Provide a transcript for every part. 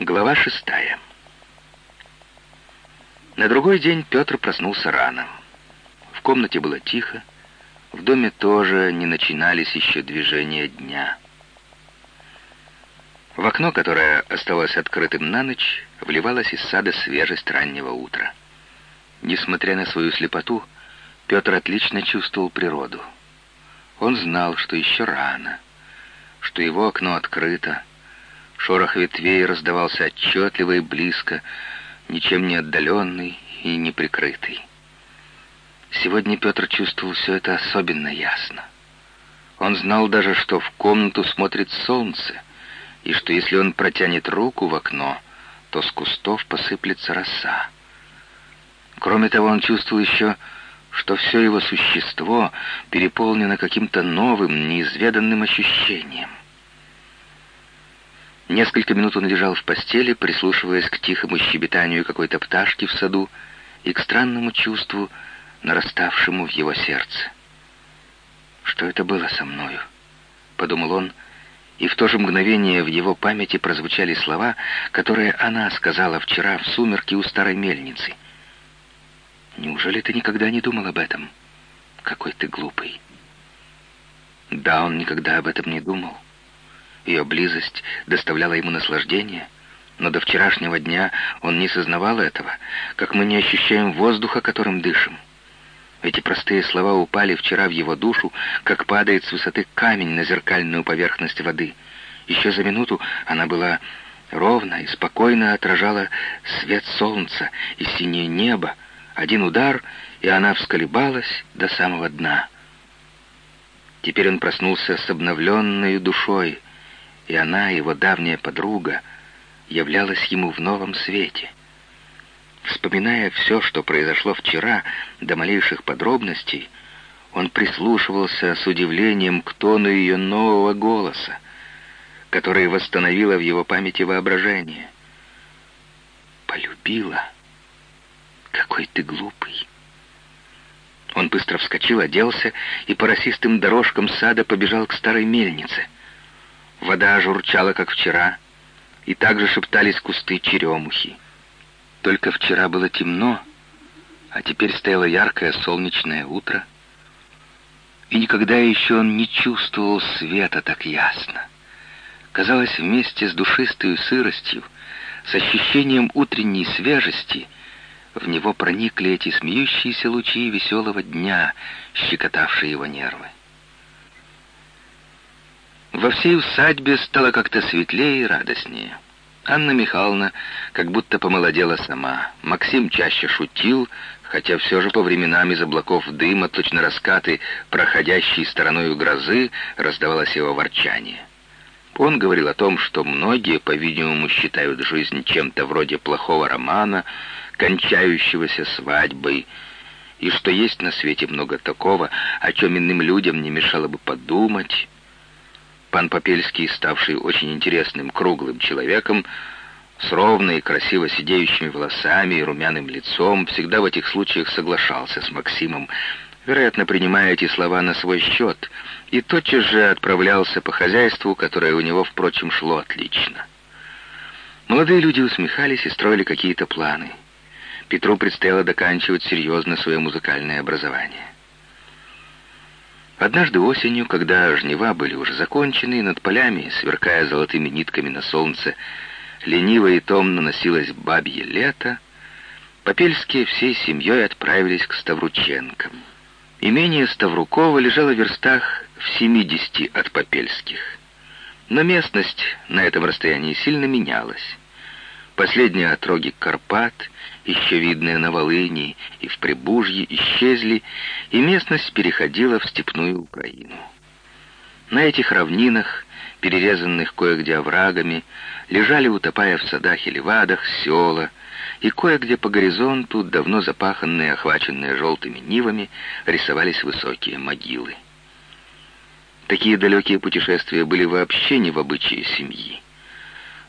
Глава шестая. На другой день Петр проснулся рано. В комнате было тихо, в доме тоже не начинались еще движения дня. В окно, которое оставалось открытым на ночь, вливалась из сада свежесть раннего утра. Несмотря на свою слепоту, Петр отлично чувствовал природу. Он знал, что еще рано, что его окно открыто, Шорох ветвей раздавался отчетливо и близко, ничем не отдаленный и не прикрытый. Сегодня Петр чувствовал все это особенно ясно. Он знал даже, что в комнату смотрит солнце, и что если он протянет руку в окно, то с кустов посыплется роса. Кроме того, он чувствовал еще, что все его существо переполнено каким-то новым, неизведанным ощущением. Несколько минут он лежал в постели, прислушиваясь к тихому щебетанию какой-то пташки в саду и к странному чувству, нараставшему в его сердце. «Что это было со мною?» — подумал он, и в то же мгновение в его памяти прозвучали слова, которые она сказала вчера в сумерке у старой мельницы. «Неужели ты никогда не думал об этом? Какой ты глупый!» Да, он никогда об этом не думал. Ее близость доставляла ему наслаждение, но до вчерашнего дня он не сознавал этого, как мы не ощущаем воздуха, которым дышим. Эти простые слова упали вчера в его душу, как падает с высоты камень на зеркальную поверхность воды. Еще за минуту она была ровно и спокойно отражала свет солнца и синее небо. Один удар, и она всколебалась до самого дна. Теперь он проснулся с обновленной душой, и она, его давняя подруга, являлась ему в новом свете. Вспоминая все, что произошло вчера, до малейших подробностей, он прислушивался с удивлением к тону ее нового голоса, который восстановило в его памяти воображение. «Полюбила? Какой ты глупый!» Он быстро вскочил, оделся и по росистым дорожкам сада побежал к старой мельнице — Вода журчала, как вчера, и также шептались кусты черемухи. Только вчера было темно, а теперь стояло яркое солнечное утро, и никогда еще он не чувствовал света так ясно. Казалось, вместе с душистой сыростью, с ощущением утренней свежести, в него проникли эти смеющиеся лучи веселого дня, щекотавшие его нервы. Во всей усадьбе стало как-то светлее и радостнее. Анна Михайловна как будто помолодела сама. Максим чаще шутил, хотя все же по временам из облаков дыма, точно раскаты, проходящей стороною грозы, раздавалось его ворчание. Он говорил о том, что многие, по-видимому, считают жизнь чем-то вроде плохого романа, кончающегося свадьбой, и что есть на свете много такого, о чем иным людям не мешало бы подумать, Пан Попельский, ставший очень интересным круглым человеком, с ровной и красиво сидеющими волосами и румяным лицом, всегда в этих случаях соглашался с Максимом, вероятно, принимая эти слова на свой счет, и тотчас же отправлялся по хозяйству, которое у него, впрочем, шло отлично. Молодые люди усмехались и строили какие-то планы. Петру предстояло доканчивать серьезно свое музыкальное образование. Однажды осенью, когда жнива были уже закончены, над полями, сверкая золотыми нитками на солнце, лениво и томно носилось бабье лето, Попельские всей семьей отправились к Ставрученкам. Имение Ставрукова лежало в верстах в 70 от Попельских. Но местность на этом расстоянии сильно менялась. Последние отроги Карпат еще видные на Волыни и в Прибужье, исчезли, и местность переходила в степную Украину. На этих равнинах, перерезанных кое-где оврагами, лежали, утопая в садах и левадах, села, и кое-где по горизонту, давно запаханные, охваченные желтыми нивами, рисовались высокие могилы. Такие далекие путешествия были вообще не в обычае семьи.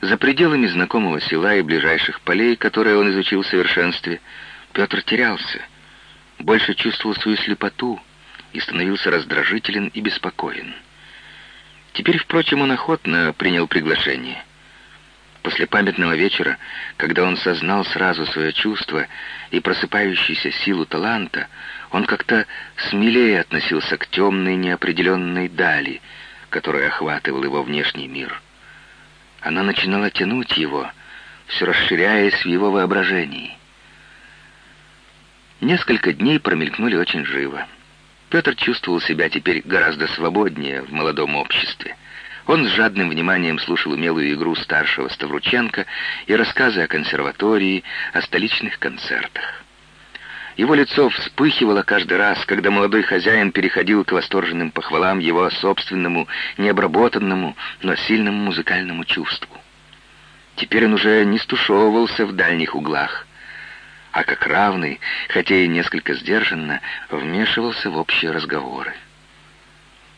За пределами знакомого села и ближайших полей, которые он изучил в совершенстве, Петр терялся, больше чувствовал свою слепоту и становился раздражителен и беспокоен. Теперь, впрочем, он охотно принял приглашение. После памятного вечера, когда он сознал сразу свое чувство и просыпающуюся силу таланта, он как-то смелее относился к темной неопределенной дали, которая охватывал его внешний мир. Она начинала тянуть его, все расширяясь в его воображении. Несколько дней промелькнули очень живо. Петр чувствовал себя теперь гораздо свободнее в молодом обществе. Он с жадным вниманием слушал умелую игру старшего Ставрученко и рассказы о консерватории, о столичных концертах. Его лицо вспыхивало каждый раз, когда молодой хозяин переходил к восторженным похвалам его собственному, необработанному, но сильному музыкальному чувству. Теперь он уже не стушевывался в дальних углах, а как равный, хотя и несколько сдержанно, вмешивался в общие разговоры.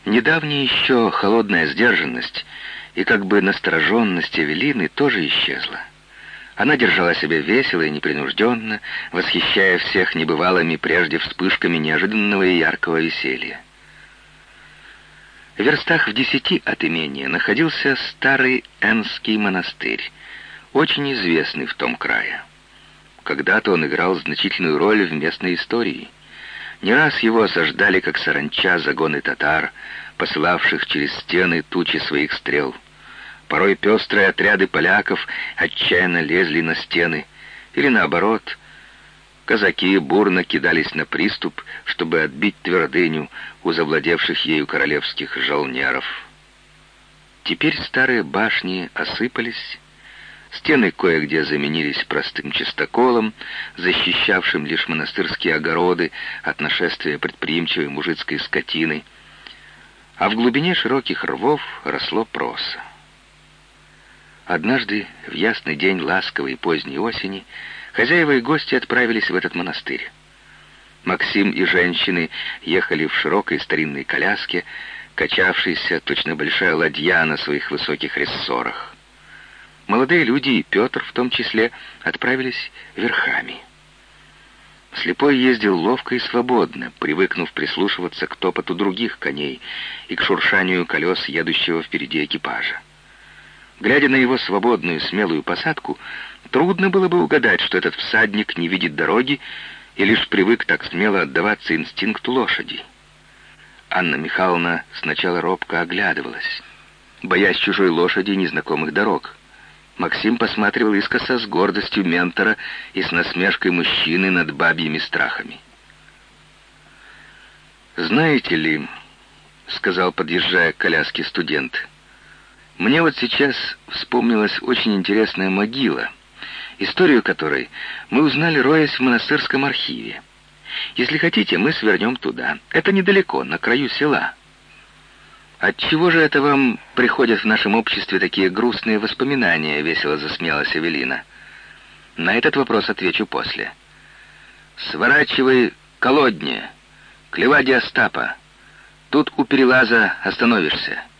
Недавняя еще холодная сдержанность и как бы настороженность Эвелины тоже исчезла. Она держала себя весело и непринужденно, восхищая всех небывалыми прежде вспышками неожиданного и яркого веселья. В верстах в десяти от имения находился старый Энский монастырь, очень известный в том крае. Когда-то он играл значительную роль в местной истории — не раз его осаждали, как саранча, загоны татар, посылавших через стены тучи своих стрел. Порой пестрые отряды поляков отчаянно лезли на стены, или наоборот, казаки бурно кидались на приступ, чтобы отбить твердыню у завладевших ею королевских жалнеров. Теперь старые башни осыпались, Стены кое-где заменились простым чистоколом, защищавшим лишь монастырские огороды от нашествия предприимчивой мужицкой скотины, а в глубине широких рвов росло проса. Однажды, в ясный день ласковой поздней осени, хозяева и гости отправились в этот монастырь. Максим и женщины ехали в широкой старинной коляске, качавшейся точно большая ладья на своих высоких рессорах. Молодые люди и Петр в том числе отправились верхами. Слепой ездил ловко и свободно, привыкнув прислушиваться к топоту других коней и к шуршанию колес едущего впереди экипажа. Глядя на его свободную, смелую посадку, трудно было бы угадать, что этот всадник не видит дороги и лишь привык так смело отдаваться инстинкту лошади. Анна Михайловна сначала робко оглядывалась, боясь чужой лошади и незнакомых дорог — Максим посматривал искоса с гордостью ментора и с насмешкой мужчины над бабьими страхами. «Знаете ли, — сказал, подъезжая к коляске студент, — мне вот сейчас вспомнилась очень интересная могила, историю которой мы узнали, роясь в монастырском архиве. Если хотите, мы свернем туда. Это недалеко, на краю села». «Отчего же это вам приходят в нашем обществе такие грустные воспоминания?» — весело засмеялась Эвелина. «На этот вопрос отвечу после». «Сворачивай колодне, к леваде Остапа. Тут у перелаза остановишься», —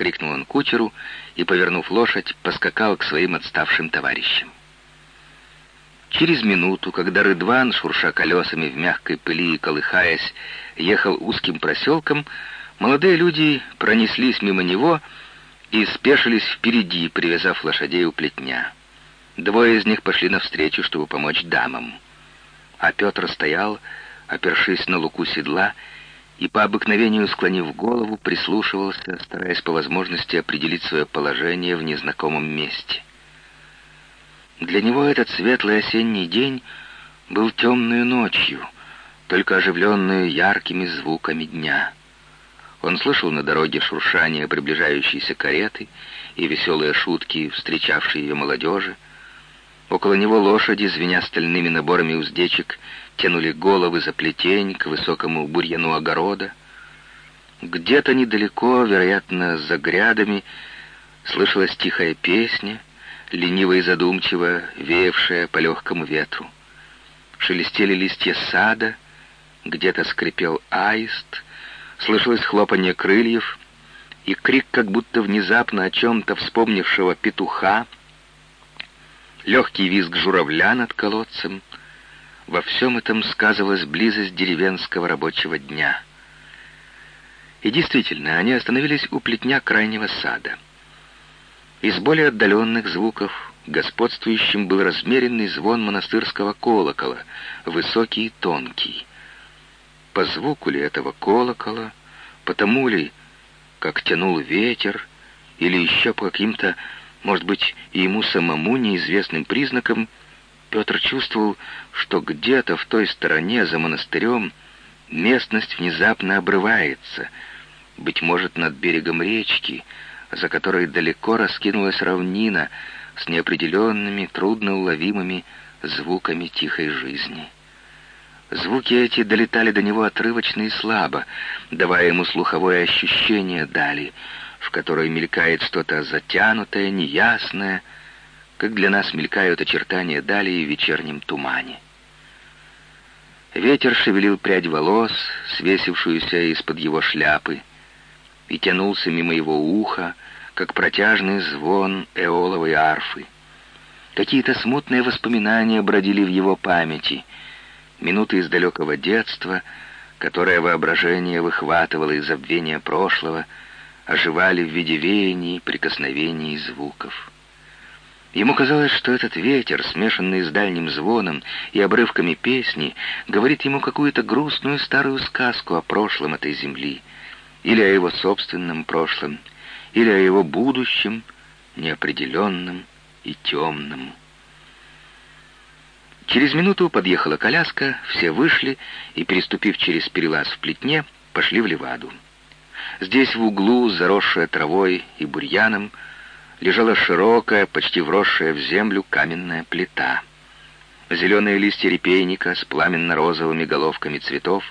крикнул он кучеру и, повернув лошадь, поскакал к своим отставшим товарищам. Через минуту, когда Рыдван, шурша колесами в мягкой пыли и колыхаясь, ехал узким проселком, Молодые люди пронеслись мимо него и спешились впереди, привязав лошадей у плетня. Двое из них пошли навстречу, чтобы помочь дамам. А Петр стоял, опершись на луку седла, и по обыкновению, склонив голову, прислушивался, стараясь по возможности определить свое положение в незнакомом месте. Для него этот светлый осенний день был темной ночью, только оживленную яркими звуками дня — он слышал на дороге шуршание приближающейся кареты и веселые шутки, встречавшие ее молодежи. Около него лошади, звеня стальными наборами уздечек, тянули головы за плетень к высокому бурьяну огорода. Где-то недалеко, вероятно, за грядами, слышалась тихая песня, лениво и задумчиво веявшая по легкому ветру. Шелестели листья сада, где-то скрипел аист — Слышалось хлопанье крыльев и крик, как будто внезапно о чем-то вспомнившего петуха, легкий визг журавля над колодцем. Во всем этом сказывалась близость деревенского рабочего дня. И действительно, они остановились у плетня крайнего сада. Из более отдаленных звуков господствующим был размеренный звон монастырского колокола, высокий и тонкий. По звуку ли этого колокола, потому ли, как тянул ветер, или еще по каким-то, может быть, и ему самому неизвестным признакам, Петр чувствовал, что где-то в той стороне, за монастырем, местность внезапно обрывается, быть может, над берегом речки, за которой далеко раскинулась равнина с неопределенными, трудноуловимыми звуками тихой жизни. Звуки эти долетали до него отрывочно и слабо, давая ему слуховое ощущение дали, в которой мелькает что-то затянутое, неясное, как для нас мелькают очертания дали в вечернем тумане. Ветер шевелил прядь волос, свесившуюся из-под его шляпы, и тянулся мимо его уха, как протяжный звон эоловой арфы. Какие-то смутные воспоминания бродили в его памяти, минуты из далекого детства, которое воображение выхватывало из забвения прошлого, оживали в виде веяний, прикосновений и звуков. Ему казалось, что этот ветер, смешанный с дальним звоном и обрывками песни, говорит ему какую-то грустную старую сказку о прошлом этой земли, или о его собственном прошлом, или о его будущем, неопределенном и темном. Через минуту подъехала коляска, все вышли и, переступив через перелаз в плетне, пошли в Леваду. Здесь в углу, заросшая травой и бурьяном, лежала широкая, почти вросшая в землю каменная плита. Зеленые листья репейника с пламенно-розовыми головками цветов,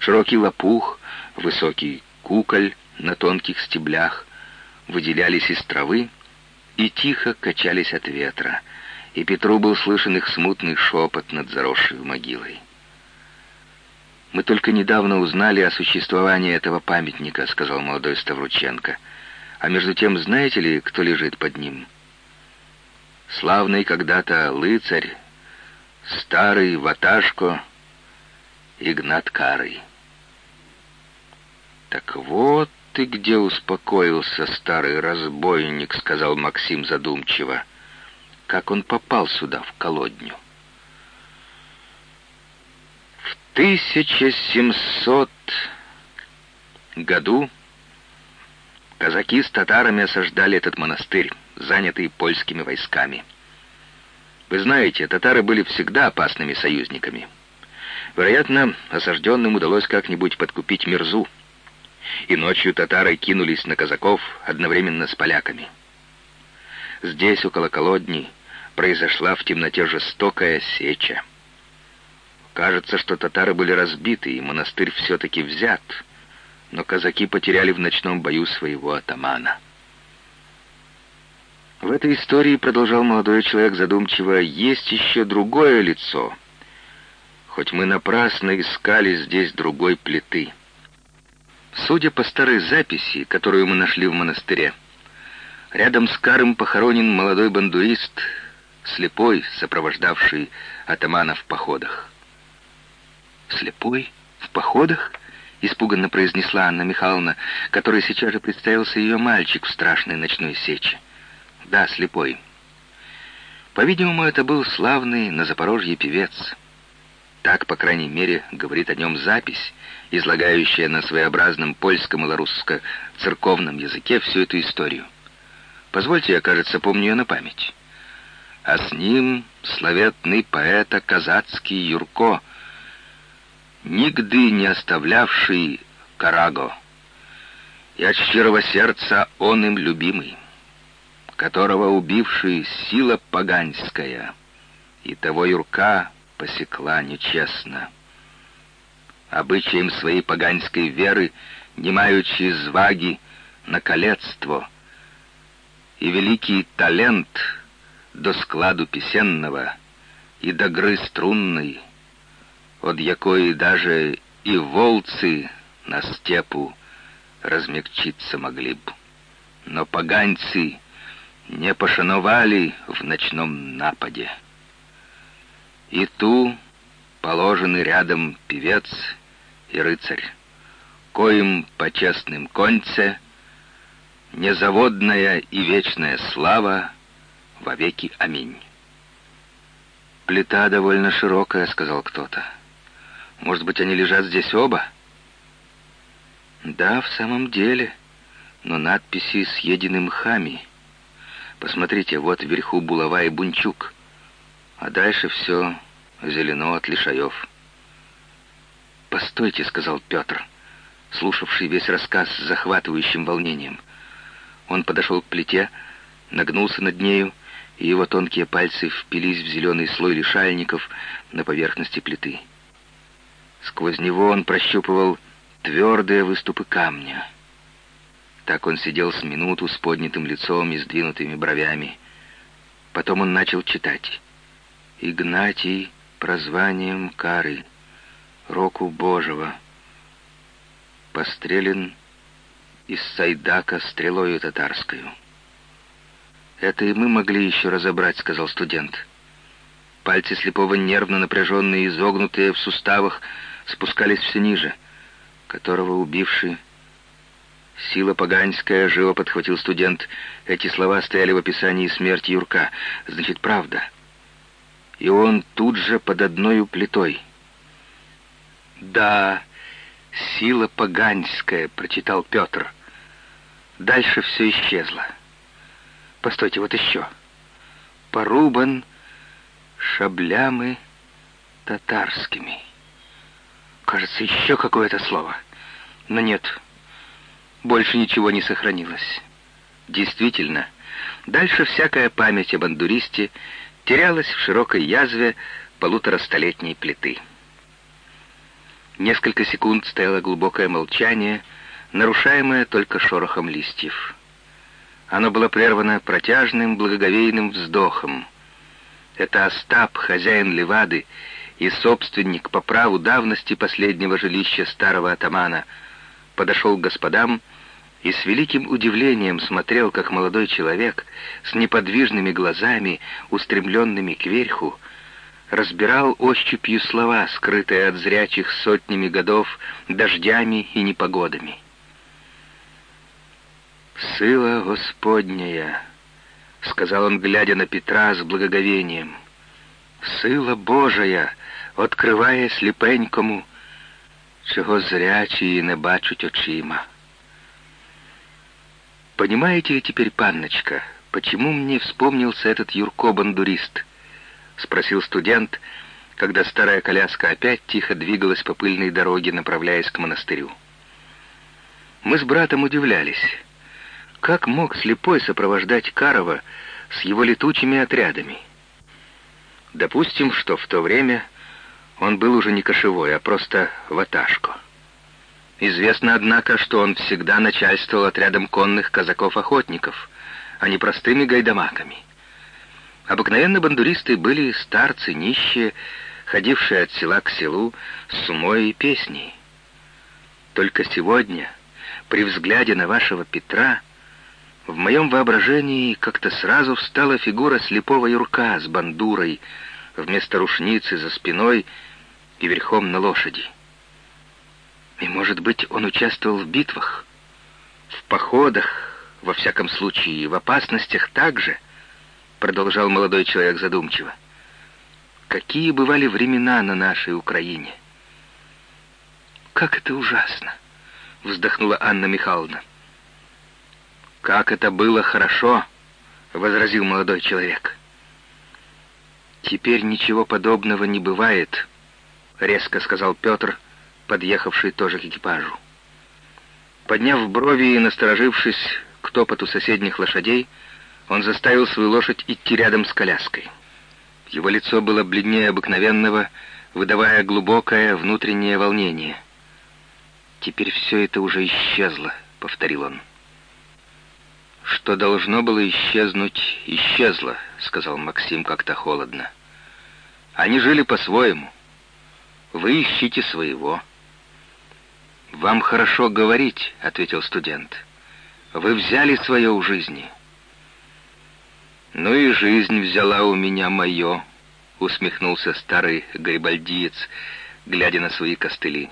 широкий лопух, высокий куколь на тонких стеблях выделялись из травы и тихо качались от ветра, и Петру был слышен их смутный шепот над заросшей могилой. «Мы только недавно узнали о существовании этого памятника», — сказал молодой Ставрученко. «А между тем, знаете ли, кто лежит под ним?» «Славный когда-то лыцарь, старый ваташко Игнат Карый». «Так вот ты где успокоился, старый разбойник», — сказал Максим задумчиво. «Как он попал сюда, в колодню?» 1700 году казаки с татарами осаждали этот монастырь, занятый польскими войсками. Вы знаете, татары были всегда опасными союзниками. Вероятно, осажденным удалось как-нибудь подкупить Мирзу. И ночью татары кинулись на казаков одновременно с поляками. Здесь, около колодни, произошла в темноте жестокая сеча. Кажется, что татары были разбиты, и монастырь все-таки взят, но казаки потеряли в ночном бою своего атамана. В этой истории, продолжал молодой человек задумчиво, есть еще другое лицо, хоть мы напрасно искали здесь другой плиты. Судя по старой записи, которую мы нашли в монастыре, рядом с Каром похоронен молодой бандурист, слепой, сопровождавший атамана в походах. «Слепой? В походах?» — испуганно произнесла Анна Михайловна, которой сейчас же представился ее мальчик в страшной ночной сече. «Да, слепой». По-видимому, это был славный на Запорожье певец. Так, по крайней мере, говорит о нем запись, излагающая на своеобразном польском и ларусско-церковном языке всю эту историю. Позвольте, я, кажется, помню ее на память. А с ним славетный поэта казацкий Юрко — нигdy не оставлявший Караго, и от щирого сердца он им любимый, которого убивший сила поганская, и того Юрка посекла нечестно. Обычаем своей поганской веры, не маючи зваги на колецтво, и великий талент до складу песенного и до гры струнной — od якої даже и волцы на степу размягчиться могли б. Но поганцы не пошановали в ночном нападе. И ту положены рядом певец и рыцарь, коим по честным конце незаводная и вечная слава во веки. Аминь. «Плита довольно широкая», — сказал кто-то. «Может быть, они лежат здесь оба?» «Да, в самом деле, но надписи съедены мхами. Посмотрите, вот вверху булава и бунчук, а дальше все зелено от лишаев». «Постойте», — сказал Петр, слушавший весь рассказ с захватывающим волнением. Он подошел к плите, нагнулся над нею, и его тонкие пальцы впились в зеленый слой лишайников на поверхности плиты. Сквозь него он прощупывал твердые выступы камня. Так он сидел с минуту с поднятым лицом и сдвинутыми бровями. Потом он начал читать. «Игнатий прозванием Кары, Року Божьего, пострелен из Сайдака стрелою татарскую». «Это и мы могли еще разобрать», — сказал студент. Пальцы слепого нервно напряженные изогнутые в суставах спускались все ниже. Которого убивший... «Сила поганьская», — живо подхватил студент. Эти слова стояли в описании смерти Юрка. Значит, правда. И он тут же под одной плитой. «Да, сила поганьская», — прочитал Петр. Дальше все исчезло. Постойте, вот еще. Порубан шаблямы татарскими. Кажется, еще какое-то слово. Но нет, больше ничего не сохранилось. Действительно, дальше всякая память о бандуристе терялась в широкой язве полуторастолетней плиты. Несколько секунд стояло глубокое молчание, нарушаемое только шорохом листьев. Оно было прервано протяжным благоговейным вздохом. Это Остап, хозяин Левады и собственник по праву давности последнего жилища старого атамана, подошел к господам и с великим удивлением смотрел, как молодой человек с неподвижными глазами, устремленными кверху, разбирал ощупью слова, скрытые от зрячих сотнями годов дождями и непогодами. «Сила Господняя», — сказал он, глядя на Петра с благоговением. «Сила Божая, откриває сліпенькому, чего зрячие не бачуть очима». «Понимаете ли теперь, панночка, почему мне вспомнился этот Юрко-бандурист?» — спросил студент, когда старая коляска опять тихо двигалась по пыльной дороге, направляясь к монастырю. Мы с братом удивлялись. Как мог слепой сопровождать Карова с его летучими отрядами? Допустим, что в то время он был уже не кошевой, а просто ваташко. Известно, однако, что он всегда начальствовал отрядом конных казаков-охотников, а не простыми гайдамаками. Обыкновенно бандуристы были старцы, нищие, ходившие от села к селу с умой и песней. Только сегодня, при взгляде на вашего Петра, в моем воображении как-то сразу встала фигура слепого Юрка с бандурой вместо рушницы за спиной и верхом на лошади. И, может быть, он участвовал в битвах, в походах, во всяком случае, в опасностях также, продолжал молодой человек задумчиво. Какие бывали времена на нашей Украине? Как это ужасно! вздохнула Анна Михайловна. «Как это было хорошо!» — возразил молодой человек. «Теперь ничего подобного не бывает», — резко сказал Петр, подъехавший тоже к экипажу. Подняв брови и насторожившись к топоту соседних лошадей, он заставил свою лошадь идти рядом с коляской. Его лицо было бледнее обыкновенного, выдавая глубокое внутреннее волнение. «Теперь все это уже исчезло», — повторил он. «Что должно было исчезнуть, исчезло», — сказал Максим как-то холодно. «Они жили по-своему. Вы ищите своего». «Вам хорошо говорить», — ответил студент. «Вы взяли свое у жизни». «Ну и жизнь взяла у меня мое», — усмехнулся старый гарибальдиец, глядя на свои костыли.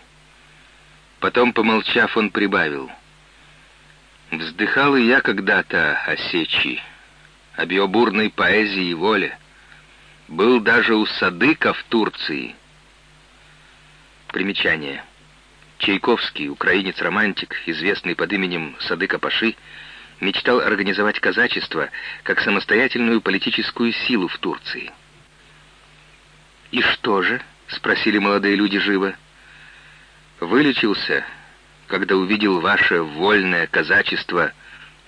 Потом, помолчав, он прибавил — Вздыхал и я когда-то о сечи, об ее бурной поэзии и воле. Был даже у Садыка в Турции. Примечание. Чайковский, украинец-романтик, известный под именем Садыка Паши, мечтал организовать казачество как самостоятельную политическую силу в Турции. «И что же?» — спросили молодые люди живо. «Вылечился, когда увидел ваше вольное казачество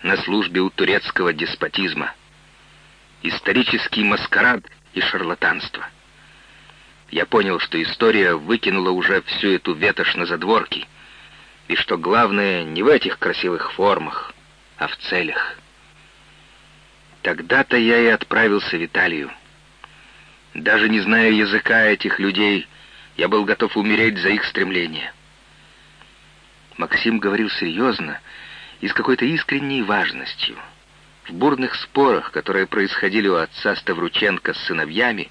на службе у турецкого деспотизма. Исторический маскарад и шарлатанство. Я понял, что история выкинула уже всю эту ветошь на задворки, и что главное не в этих красивых формах, а в целях. Тогда-то я и отправился в Италию. Даже не зная языка этих людей, я был готов умереть за их стремление. Максим говорил серьезно и с какой-то искренней важностью. В бурных спорах, которые происходили у отца Ставрученко с сыновьями,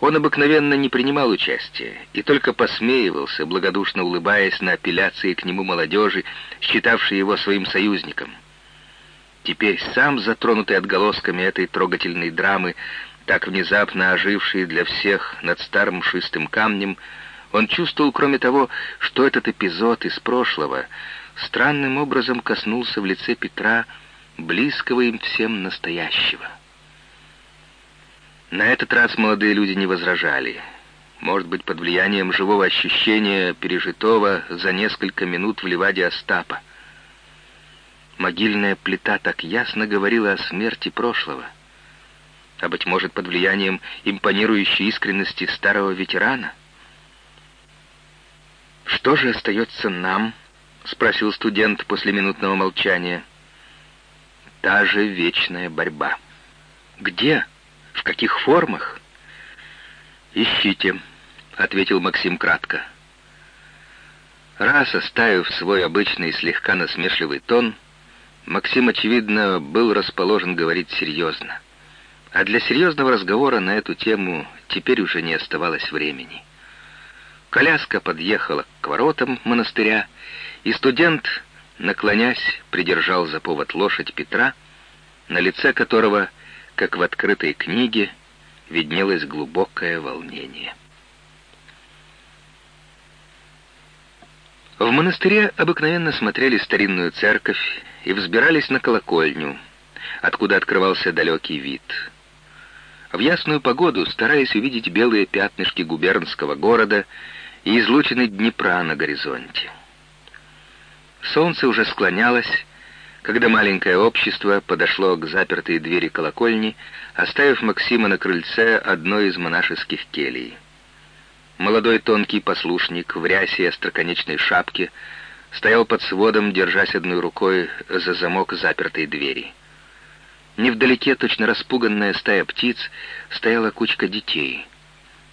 он обыкновенно не принимал участия и только посмеивался, благодушно улыбаясь на апелляции к нему молодежи, считавшей его своим союзником. Теперь сам затронутый отголосками этой трогательной драмы, так внезапно ожившей для всех над старым шистым камнем, он чувствовал, кроме того, что этот эпизод из прошлого странным образом коснулся в лице Петра близкого им всем настоящего. На этот раз молодые люди не возражали. Может быть, под влиянием живого ощущения, пережитого за несколько минут в Ливаде Остапа. Могильная плита так ясно говорила о смерти прошлого. А, быть может, под влиянием импонирующей искренности старого ветерана? «Что же остается нам?» — спросил студент после минутного молчания. «Та же вечная борьба». «Где? В каких формах?» «Ищите», — ответил Максим кратко. Раз оставив свой обычный слегка насмешливый тон, Максим, очевидно, был расположен говорить серьезно. А для серьезного разговора на эту тему теперь уже не оставалось времени. Коляска подъехала к воротам монастыря, и студент, наклонясь, придержал за повод лошадь Петра, на лице которого, как в открытой книге, виднелось глубокое волнение. В монастыре обыкновенно смотрели старинную церковь и взбирались на колокольню, откуда открывался далекий вид. В ясную погоду, стараясь увидеть белые пятнышки губернского города и излучины Днепра на горизонте. Солнце уже склонялось, когда маленькое общество подошло к запертой двери колокольни, оставив Максима на крыльце одной из монашеских келий. Молодой тонкий послушник в рясе и остроконечной шапке стоял под сводом, держась одной рукой за замок запертой двери. Невдалеке, точно распуганная стая птиц, стояла кучка детей.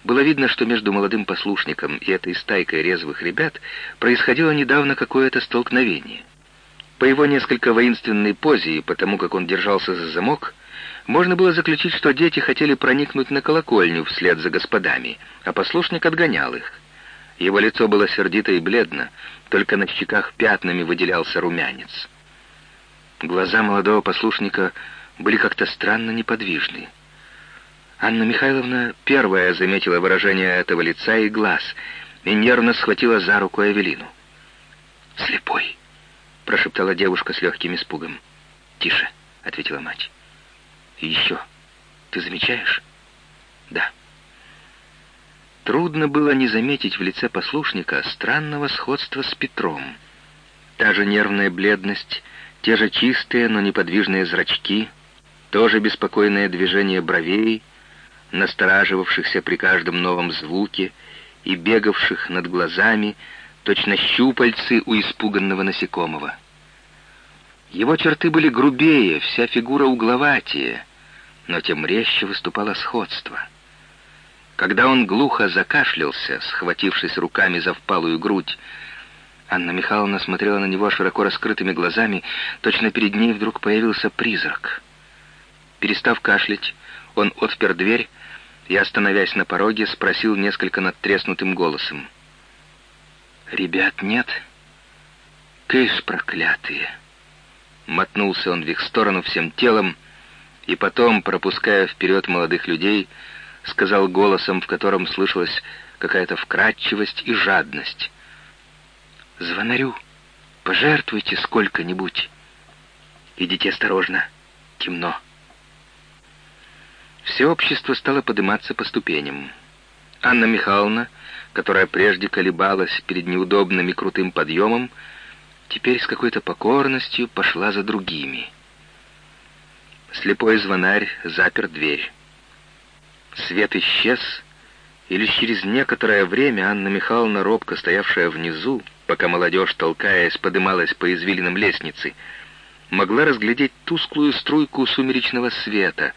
Было видно, что между молодым послушником и этой стайкой резвых ребят происходило недавно какое-то столкновение. По его несколько воинственной позе и потому, как он держался за замок, можно было заключить, что дети хотели проникнуть на колокольню вслед за господами, а послушник отгонял их. Его лицо было сердито и бледно, только на щеках пятнами выделялся румянец. Глаза молодого послушника были как-то странно неподвижны. Анна Михайловна первая заметила выражение этого лица и глаз и нервно схватила за руку Эвелину. «Слепой!» — прошептала девушка с легким испугом. «Тише!» — ответила мать. «И еще. Ты замечаешь?» «Да». Трудно было не заметить в лице послушника странного сходства с Петром. Та же нервная бледность, те же чистые, но неподвижные зрачки, то же беспокойное движение бровей, настораживавшихся при каждом новом звуке и бегавших над глазами, точно щупальцы у испуганного насекомого. Его черты были грубее, вся фигура угловатее, но тем резче выступало сходство — когда он глухо закашлялся, схватившись руками за впалую грудь, Анна Михайловна смотрела на него широко раскрытыми глазами, точно перед ней вдруг появился призрак. Перестав кашлять, он отпер дверь и, остановясь на пороге, спросил несколько надтреснутым голосом. «Ребят нет? Кыш проклятые! мотнулся он в их сторону всем телом, и потом, пропуская вперед молодых людей, сказал голосом, в котором слышалась какая-то вкрадчивость и жадность. «Звонарю, пожертвуйте сколько-нибудь. Идите осторожно, темно». Все общество стало подниматься по ступеням. Анна Михайловна, которая прежде колебалась перед неудобным и крутым подъемом, теперь с какой-то покорностью пошла за другими. Слепой звонарь запер дверь. Свет исчез, и лишь через некоторое время Анна Михайловна, робко стоявшая внизу, пока молодежь, толкаясь, подымалась по извилинам лестницы, могла разглядеть тусклую струйку сумеречного света,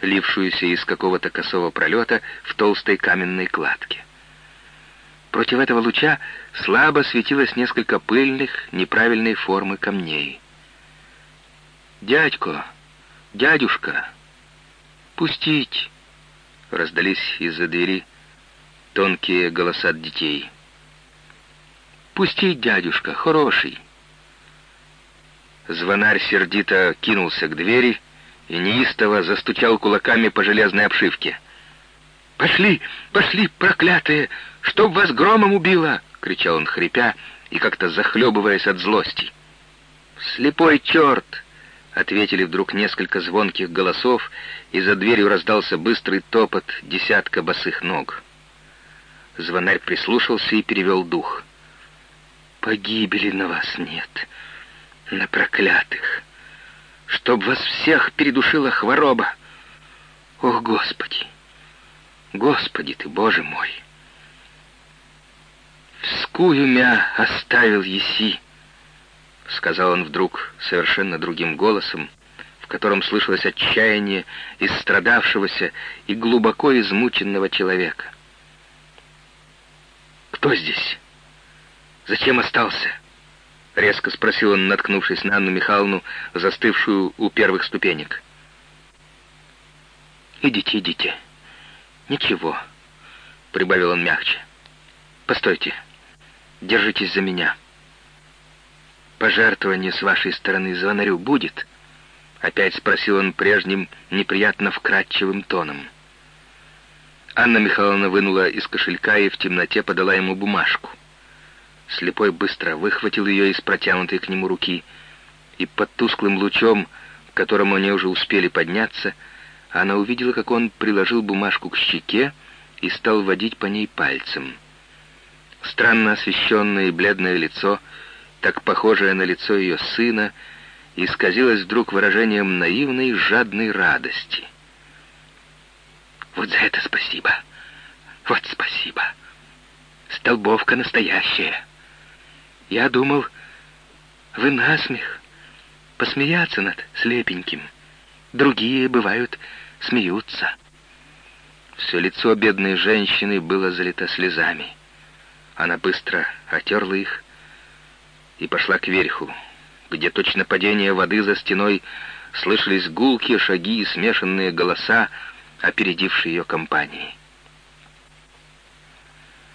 лившуюся из какого-то косого пролета в толстой каменной кладке. Против этого луча слабо светилось несколько пыльных, неправильной формы камней. «Дядько! Дядюшка! Пустить!» Раздались из-за двери тонкие голоса детей. «Пусти, дядюшка, хороший!» Звонарь сердито кинулся к двери и неистово застучал кулаками по железной обшивке. «Пошли, пошли, проклятые! Чтоб вас громом убило!» — кричал он, хрипя и как-то захлебываясь от злости. «Слепой черт!» — ответили вдруг несколько звонких голосов, и за дверью раздался быстрый топот десятка босых ног. Звонарь прислушался и перевел дух. «Погибели на вас нет, на проклятых, чтоб вас всех передушила хвороба! Ох, Господи! Господи ты, Боже мой!» «Вскую мя оставил еси!» — сказал он вдруг совершенно другим голосом, в котором слышалось отчаяние истрадавшегося и глубоко измученного человека. «Кто здесь? Зачем остался?» — резко спросил он, наткнувшись на Анну Михайловну, застывшую у первых ступенек. «Идите, идите. Ничего», — прибавил он мягче. «Постойте. Держитесь за меня». «Пожертвование с вашей стороны звонарю будет?» Опять спросил он прежним, неприятно вкрадчивым тоном. Анна Михайловна вынула из кошелька и в темноте подала ему бумажку. Слепой быстро выхватил ее из протянутой к нему руки, и под тусклым лучом, к которому они уже успели подняться, она увидела, как он приложил бумажку к щеке и стал водить по ней пальцем. Странно освещенное и бледное лицо — так похожее на лицо ее сына, исказилось вдруг выражением наивной, жадной радости. «Вот за это спасибо! Вот спасибо! Столбовка настоящая! Я думал, вы насмех, посмеяться над слепеньким. Другие, бывают, смеются». Все лицо бедной женщины было залито слезами. Она быстро отерла их, и пошла к верху, где точно падение воды за стеной слышались гулкие шаги и смешанные голоса, опередившие ее компании.